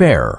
fair.